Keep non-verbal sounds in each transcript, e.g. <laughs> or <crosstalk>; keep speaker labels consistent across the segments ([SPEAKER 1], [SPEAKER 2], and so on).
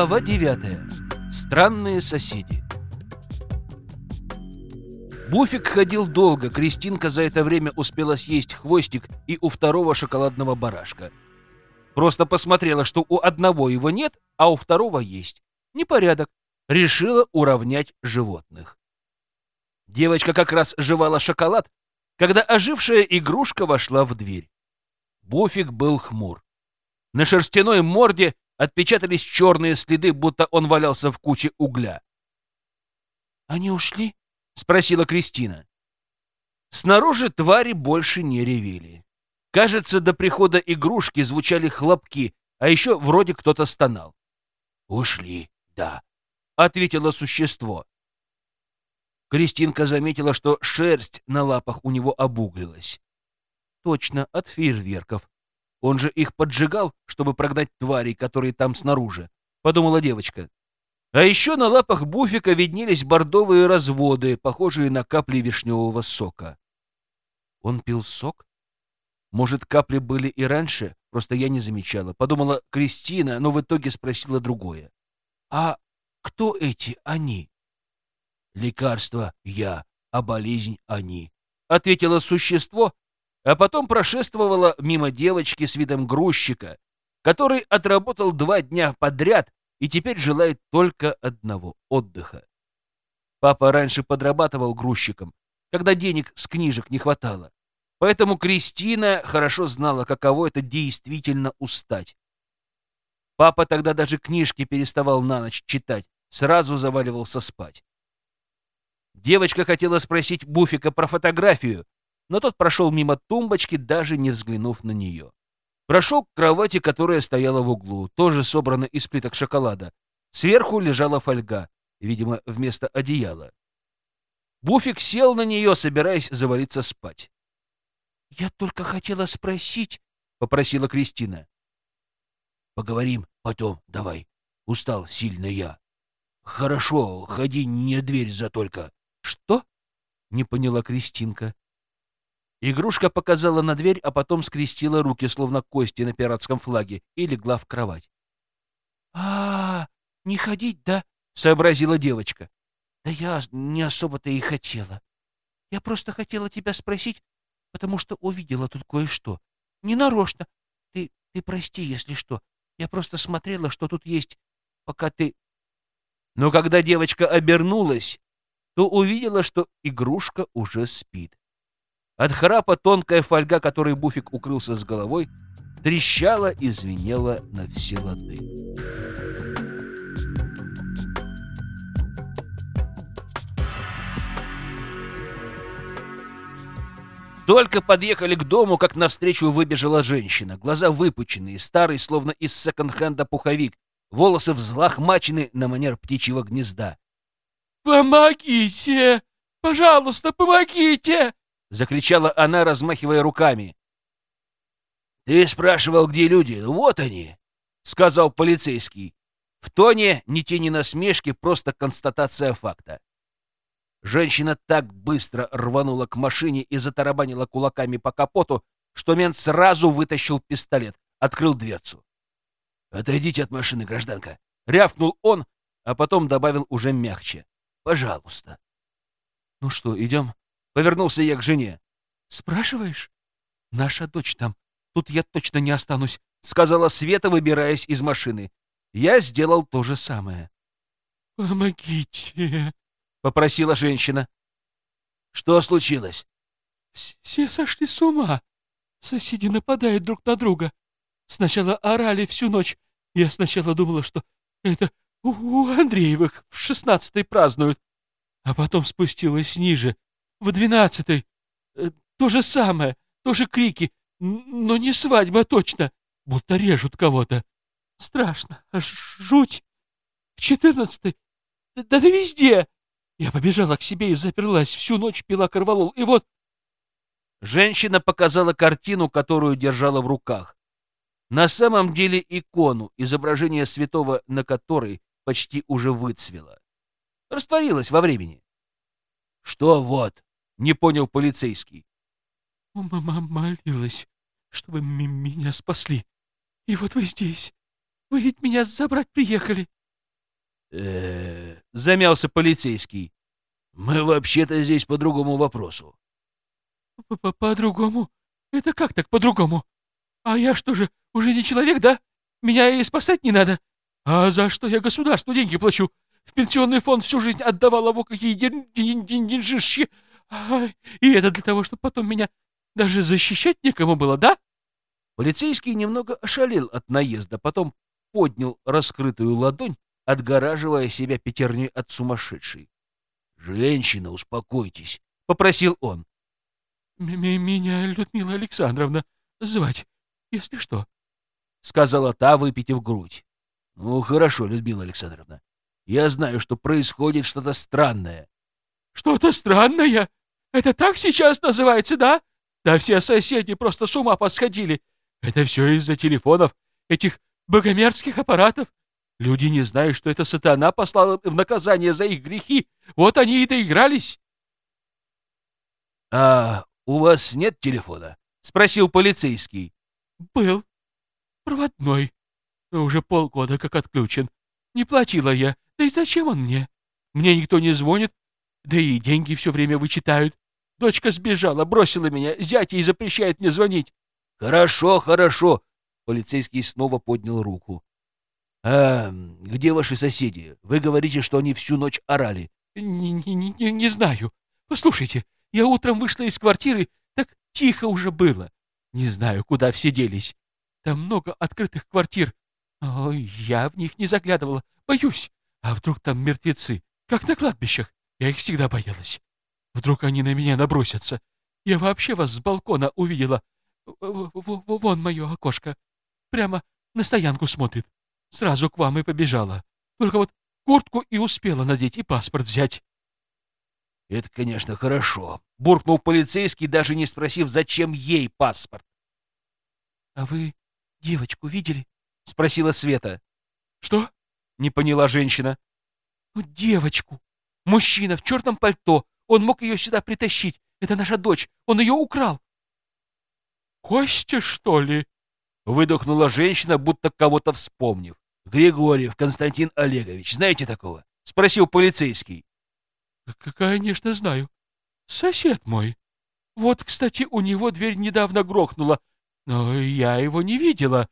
[SPEAKER 1] Глава 9. Странные соседи. Буфик ходил долго, Кристинка за это время успела съесть хвостик и у второго шоколадного барашка. Просто посмотрела, что у одного его нет, а у второго есть. Непорядок. Решила уравнять животных. Девочка как раз жевала шоколад, когда ожившая игрушка вошла в дверь. Буфик был хмур. На шерстяной морде отпечатались черные следы, будто он валялся в куче угля. «Они ушли?» — спросила Кристина. Снаружи твари больше не ревели. Кажется, до прихода игрушки звучали хлопки, а еще вроде кто-то стонал. «Ушли, да», — ответило существо. Кристинка заметила, что шерсть на лапах у него обуглилась. Точно, от фейерверков. Он же их поджигал, чтобы прогнать тварей, которые там снаружи, подумала девочка. А еще на лапах буфика виднелись бордовые разводы, похожие на капли вишневого сока. Он пил сок? Может, капли были и раньше, просто я не замечала. Подумала Кристина, но в итоге спросила другое. А кто эти они? Лекарство я, а болезнь они. Ответило существо, а потом прошествовала мимо девочки с видом грузчика, который отработал два дня подряд и теперь желает только одного — отдыха. Папа раньше подрабатывал грузчиком, когда денег с книжек не хватало. Поэтому Кристина хорошо знала, каково это действительно устать. Папа тогда даже книжки переставал на ночь читать, сразу заваливался спать. Девочка хотела спросить Буфика про фотографию, но тот прошел мимо тумбочки, даже не взглянув на нее. Прошел к кровати, которая стояла в углу, тоже собрана из плиток шоколада. Сверху лежала фольга, видимо, вместо одеяла. Буфик сел на нее, собираясь завалиться спать. — Я только хотела спросить, — попросила Кристина. — Поговорим потом, давай. Устал сильно я. — Хорошо, ходи, не дверь за только. — Что? — не поняла Кристинка. Игрушка показала на дверь, а потом скрестила руки, словно кости на пиратском флаге, и легла в кровать. а, -а, -а не ходить, да?» — сообразила девочка. «Да я не особо-то и хотела. Я просто хотела тебя спросить, потому что увидела тут кое-что. Не нарочно. Ты, ты прости, если что. Я просто смотрела, что тут есть, пока ты...» Но когда девочка обернулась, то увидела, что игрушка уже спит. От храпа тонкая фольга, которой Буфик укрылся с головой, трещала и звенела на все лады. Только подъехали к дому, как навстречу выбежала женщина. Глаза выпученные, старый, словно из секонд-хенда пуховик, волосы взлохмачены на манер птичьего гнезда. «Помогите! Пожалуйста, помогите!» — закричала она, размахивая руками. «Ты спрашивал, где люди? Вот они!» — сказал полицейский. В тоне ни тени насмешки, просто констатация факта. Женщина так быстро рванула к машине и затарабанила кулаками по капоту, что мент сразу вытащил пистолет, открыл дверцу. «Отойдите от машины, гражданка!» — рявкнул он, а потом добавил уже мягче. «Пожалуйста». «Ну что, идем?» Повернулся я к жене. «Спрашиваешь? Наша дочь там. Тут я точно не останусь», — сказала Света, выбираясь из машины. Я сделал то же самое. «Помогите», — попросила женщина. «Что случилось?» «Все сошли с ума. Соседи нападают друг на друга. Сначала орали всю ночь. Я сначала думала, что это у Андреевых в шестнадцатый празднуют. А потом спустилась ниже, в двенадцатой. Э, то же самое, тоже крики, но не свадьба точно, будто режут кого-то. Страшно, жуть. В четырнадцатой, да, да везде. Я побежала к себе и заперлась, всю ночь пила корвалол, и вот... Женщина показала картину, которую держала в руках. На самом деле икону, изображение святого на которой почти уже выцвело. Растворилось во времени. «Что вот?» Не понял полицейский. Мама молилась, чтобы меня спасли. И вот вы здесь. Вы ведь меня забрать приехали. э замялся полицейский. «Мы вообще-то здесь по другому вопросу».
[SPEAKER 2] «По-другому? Это как так по-другому? А я что же, уже не человек, да? Меня и спасать не надо? А за что я государству деньги плачу? В пенсионный фонд всю жизнь отдавала во какие деньжищи. И это для того, чтобы потом меня даже защищать некому было, да?»
[SPEAKER 1] Полицейский немного ошалел от наезда, потом поднял раскрытую ладонь, отгораживая себя пятерней от сумасшедшей. «Женщина, успокойтесь», — попросил он.
[SPEAKER 2] «Меня Людмила Александровна звать, если что», —
[SPEAKER 1] сказала та, выпитив грудь. «Ну, хорошо, Людмила Александровна. Я знаю, что происходит что-то странное».
[SPEAKER 2] «Что-то странное? Это так сейчас называется, да? Да все соседи просто с ума подсходили. Это все из-за телефонов, этих богомерзких аппаратов. Люди не знают, что это сатана послал им в наказание за их грехи. Вот они и доигрались.
[SPEAKER 1] — А у вас нет телефона? — спросил полицейский.
[SPEAKER 2] — Был. Проводной. Но уже полгода как отключен. Не платила я. Да и зачем он мне? Мне никто не звонит. Да и деньги все время вычитают. Дочка сбежала, бросила меня. Зять ей запрещает мне звонить.
[SPEAKER 1] «Хорошо, хорошо!» Полицейский снова поднял руку. «А где ваши соседи? Вы говорите, что они всю ночь орали».
[SPEAKER 2] «Не, знаю. Послушайте, я утром вышла из квартиры, так тихо уже было. Не знаю, куда все делись. Там много открытых квартир. Ой, я в них не заглядывала. Боюсь. А вдруг там мертвецы, как на кладбищах? Я их всегда боялась. Вдруг они на меня набросятся. Я вообще вас с балкона увидела, Вон мое окошко. Прямо на стоянку смотрит. Сразу к вам и побежала. Только вот куртку и успела надеть, и паспорт взять.
[SPEAKER 1] Это, конечно, хорошо. Буркнул полицейский, даже не спросив, зачем ей паспорт.
[SPEAKER 2] А вы девочку видели?
[SPEAKER 1] Спросила Света.
[SPEAKER 2] Что?
[SPEAKER 1] Не поняла женщина.
[SPEAKER 2] Ну, девочку. Мужчина в черном пальто. Он мог ее сюда притащить. Это наша дочь. Он ее украл. Костя, что ли?»
[SPEAKER 1] Выдохнула женщина, будто кого-то вспомнив. «Григорьев Константин Олегович, знаете такого?» — спросил полицейский.
[SPEAKER 2] «Конечно знаю. Сосед мой. Вот, кстати, у него дверь недавно грохнула, но я его не видела.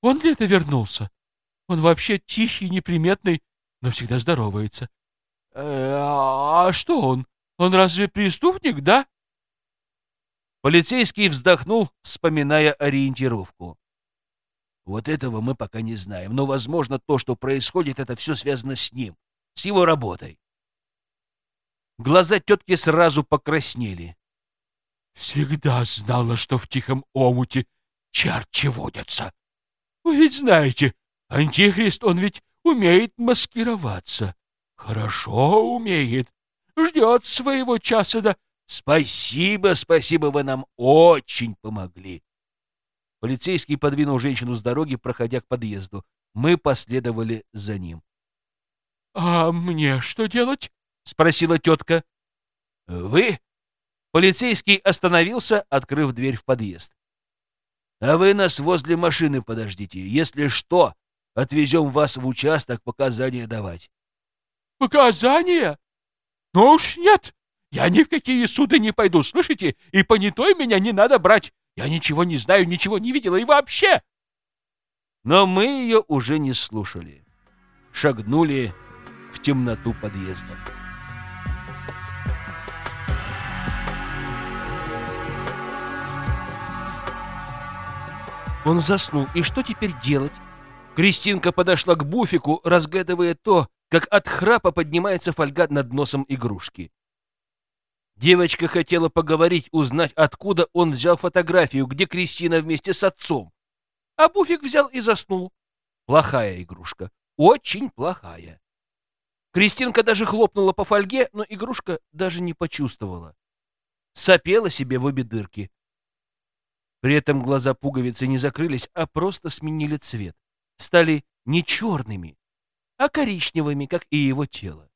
[SPEAKER 2] Он ли это вернулся? Он вообще тихий, неприметный, но всегда здоровается. Э, а что он? Он разве преступник, да?»
[SPEAKER 1] Полицейский вздохнул, вспоминая ориентировку. Вот этого мы пока не знаем, но, возможно, то, что происходит, это все связано с ним, с его работой. Глаза тетки сразу покраснели.
[SPEAKER 2] «Всегда знала, что в тихом омуте черти водятся. Вы ведь знаете, антихрист, он ведь умеет маскироваться. Хорошо умеет. Ждет своего часа да
[SPEAKER 1] Спасибо, спасибо, вы нам очень помогли. Полицейский подвинул женщину с дороги, проходя к подъезду. Мы последовали за ним.
[SPEAKER 2] — А мне что делать?
[SPEAKER 1] — спросила тетка. — Вы? Полицейский остановился, открыв дверь в подъезд. — А вы нас возле машины подождите. Если что, отвезем вас в участок показания давать.
[SPEAKER 2] — Показания? Ну уж нет. Я ни в какие суды не пойду, слышите? И понятой меня не надо брать. Я ничего не знаю, ничего не видела и вообще.
[SPEAKER 1] Но мы ее уже не слушали. Шагнули в темноту подъезда. Он заснул. И что теперь делать? Кристинка подошла к буфику, разглядывая то, как от храпа поднимается фольга над носом игрушки. Девочка хотела поговорить, узнать, откуда он взял фотографию, где Кристина вместе с отцом. А Буфик взял и заснул. Плохая игрушка. Очень плохая. Кристинка даже хлопнула по фольге, но игрушка даже не почувствовала. Сопела себе в обе дырки. При этом глаза пуговицы не закрылись, а просто сменили цвет. Стали не черными, а коричневыми, как и его тело.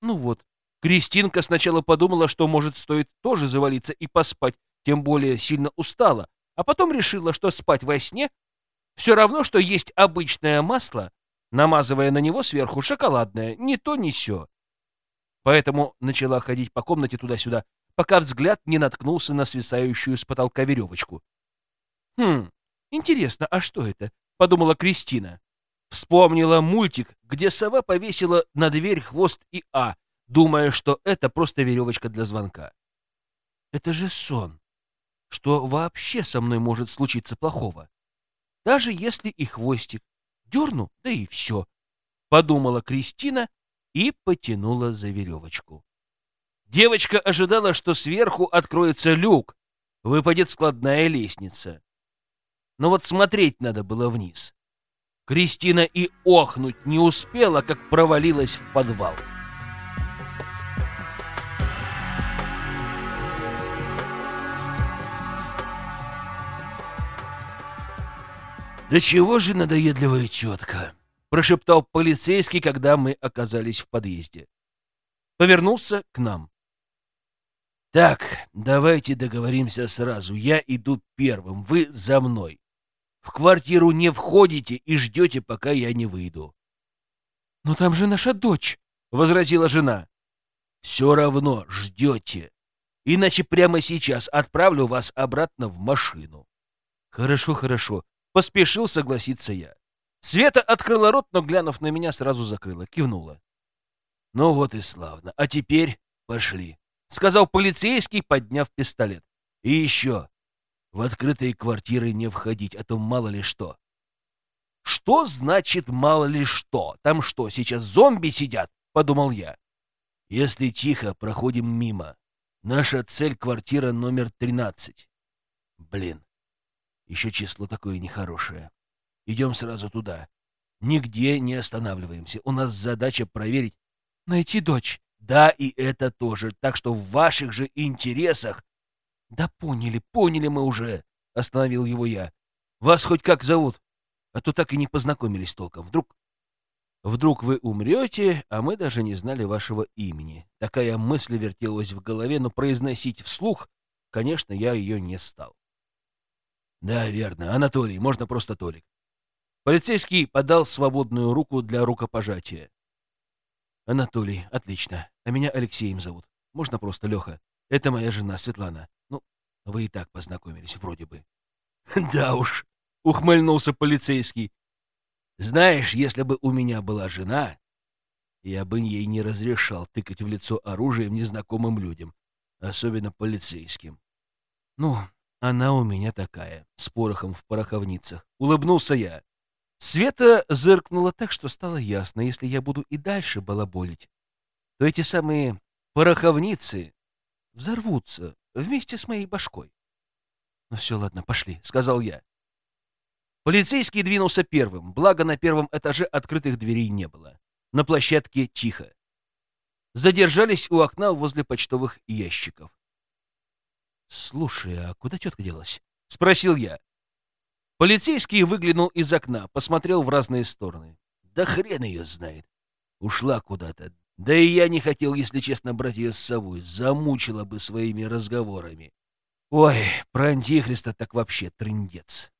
[SPEAKER 1] Ну вот, Кристинка сначала подумала, что, может, стоит тоже завалиться и поспать, тем более сильно устала, а потом решила, что спать во сне все равно, что есть обычное масло, намазывая на него сверху шоколадное, ни то, ни сё. Поэтому начала ходить по комнате туда-сюда, пока взгляд не наткнулся на свисающую с потолка веревочку. «Хм, интересно, а что это?» — подумала Кристина. Вспомнила мультик, где сова повесила на дверь хвост и А, думая, что это просто веревочка для звонка. Это же сон. Что вообще со мной может случиться плохого? Даже если и хвостик. Дерну, да и все. Подумала Кристина и потянула за веревочку. Девочка ожидала, что сверху откроется люк, выпадет складная лестница. Но вот смотреть надо было вниз. Кристина и охнуть не успела, как провалилась в подвал. «Да чего же надоедливая тетка?» — прошептал полицейский, когда мы оказались в подъезде. Повернулся к нам. «Так, давайте договоримся сразу. Я иду первым, вы за мной. В квартиру не входите и ждете, пока я не выйду».
[SPEAKER 2] «Но там же наша дочь», — возразила жена.
[SPEAKER 1] «Все равно ждете. Иначе прямо сейчас отправлю вас обратно в машину». «Хорошо, хорошо. Поспешил согласиться я. Света открыла рот, но, глянув на меня, сразу закрыла, кивнула. «Ну вот и славно. А теперь пошли», — сказал полицейский, подняв пистолет. «И еще. В открытые квартиры не входить, а то мало ли что». «Что значит мало ли что? Там что, сейчас зомби сидят?» — подумал я. «Если тихо, проходим мимо. Наша цель — квартира номер 13. Блин, еще число такое нехорошее. Идем сразу туда. Нигде не останавливаемся. У нас задача проверить...
[SPEAKER 2] Найти дочь.
[SPEAKER 1] Да, и это тоже. Так что в ваших же интересах...
[SPEAKER 2] Да поняли, поняли мы уже, — остановил его я.
[SPEAKER 1] Вас хоть как зовут? А то так и не познакомились толком. Вдруг... Вдруг вы умрете, а мы даже не знали вашего имени. Такая мысль вертелась в голове, но произносить вслух, конечно, я ее не стал. Да, верно. Анатолий, можно просто Толик. Полицейский подал свободную руку для рукопожатия. Анатолий, отлично. А меня Алексеем зовут. Можно просто Леха. Это моя жена Светлана. Ну, вы и так познакомились, вроде бы. <laughs> Да уж, ухмыльнулся полицейский. Знаешь, если бы у меня была жена, я бы ей не разрешал тыкать в лицо оружием незнакомым людям, особенно полицейским. Ну, она у меня такая, с порохом в пороховницах. Улыбнулся я. Света зыркнула так, что стало ясно, если я буду и дальше балаболить, то эти самые пороховницы взорвутся вместе с моей башкой. «Ну все, ладно, пошли», — сказал я. Полицейский двинулся первым, благо на первом этаже открытых дверей не было. На площадке тихо. Задержались у окна возле почтовых ящиков. «Слушай, а куда тетка делась?» — спросил я. Полицейский выглянул из окна, посмотрел в разные стороны. «Да хрен ее знает. Ушла куда-то. Да и я не хотел, если честно, брать ее с собой. Замучила бы своими разговорами. Ой, про Антихриста так вообще трындец».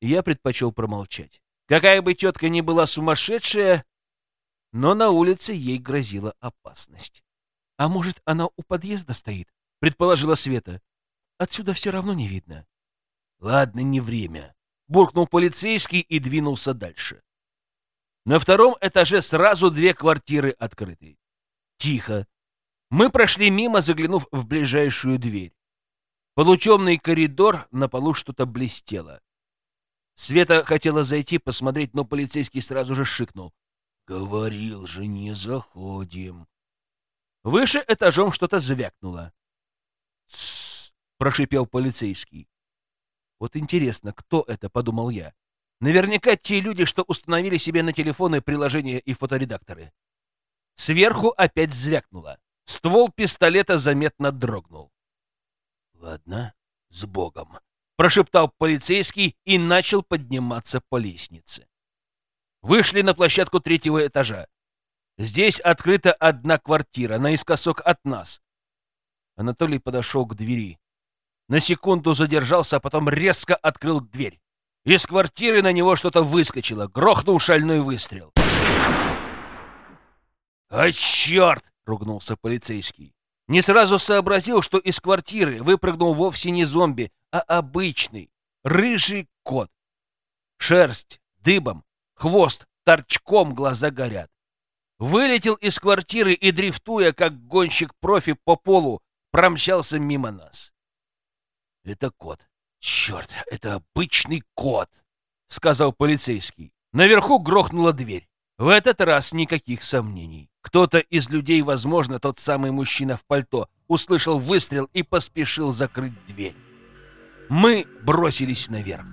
[SPEAKER 1] Я предпочел промолчать. Какая бы тетка ни была сумасшедшая, но на улице ей грозила опасность.
[SPEAKER 2] «А может, она у подъезда стоит?» предположила Света. Отсюда все равно не видно.
[SPEAKER 1] Ладно, не время. Буркнул полицейский и двинулся дальше. На втором этаже сразу две квартиры открыты. Тихо. Мы прошли мимо, заглянув в ближайшую дверь. Полутемный коридор, на полу что-то блестело. Света хотела зайти посмотреть, но полицейский сразу же шикнул. «Говорил же, не заходим». Выше этажом что-то звякнуло. «Тссс!» — прошипел полицейский. «Вот интересно, кто это?» — подумал я. «Наверняка те люди, что установили себе на телефоны приложения и фоторедакторы». Сверху опять звякнуло. Ствол пистолета заметно дрогнул. «Ладно, с Богом!» — прошептал полицейский и начал подниматься по лестнице. Вышли на площадку третьего этажа. Здесь открыта одна квартира, наискосок от нас. Анатолий подошел к двери. На секунду задержался, а потом резко открыл дверь. Из квартиры на него что-то выскочило, грохнул шальной выстрел. «А черт!» — ругнулся полицейский. Не сразу сообразил, что из квартиры выпрыгнул вовсе не зомби, а обычный, рыжий кот. Шерсть дыбом, хвост торчком, глаза горят. Вылетел из квартиры и, дрифтуя, как гонщик-профи по полу, промчался мимо нас. «Это кот. Черт, это обычный кот!» — сказал полицейский. Наверху грохнула дверь. В этот раз никаких сомнений. Кто-то из людей, возможно, тот самый мужчина в пальто, услышал выстрел и поспешил закрыть дверь. Мы бросились наверх.